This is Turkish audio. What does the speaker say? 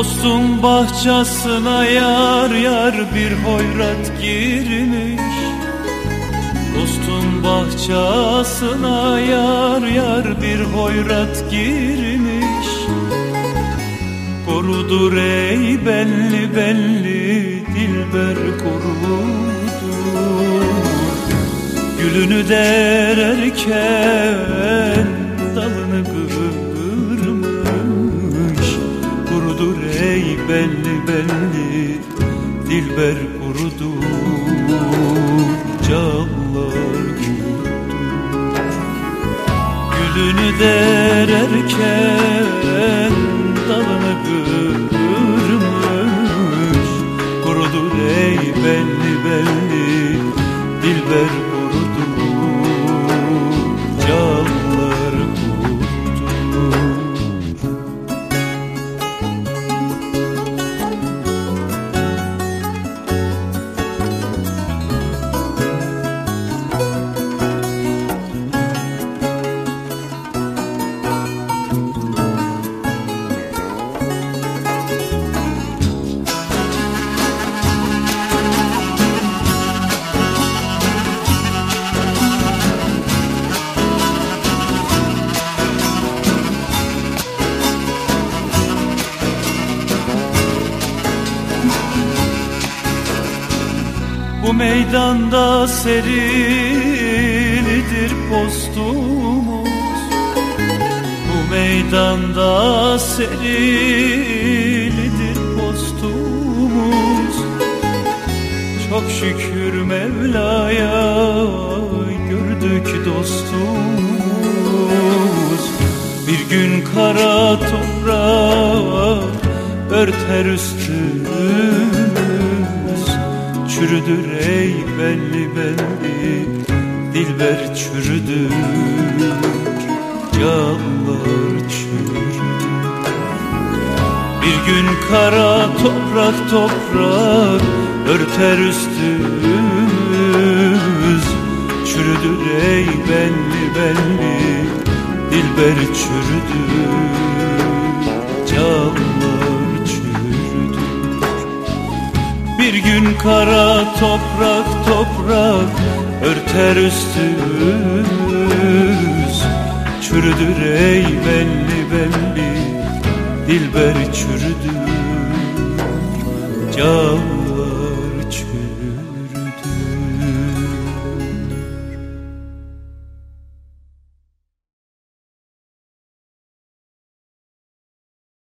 Dostun bahçesine yar yar bir hoyrat girmiş. Dostun bahçesine yar yar bir hoyrat girmiş. Korudur ey belli belli dilber korudur Gülünü dererken dilber kurudur Callar kurudur Gülünü dererken dalını kırmış meydanda serilidir postumuz. Bu meydanda serilidir postumuz. Çok şükür Mevla'ya gördük dostumuz. Bir gün kara toprak örter üstümüz Çürüdür ey belli belli Dilber çürüdür Canlar çürüdür. Bir gün kara toprak toprak Örter üstümüz. Çürüdür ey belli belli Dilber çürüdür gün kara toprak toprak örter üstümüz. Çürüdür ey belli belli dilber çürüdür. Can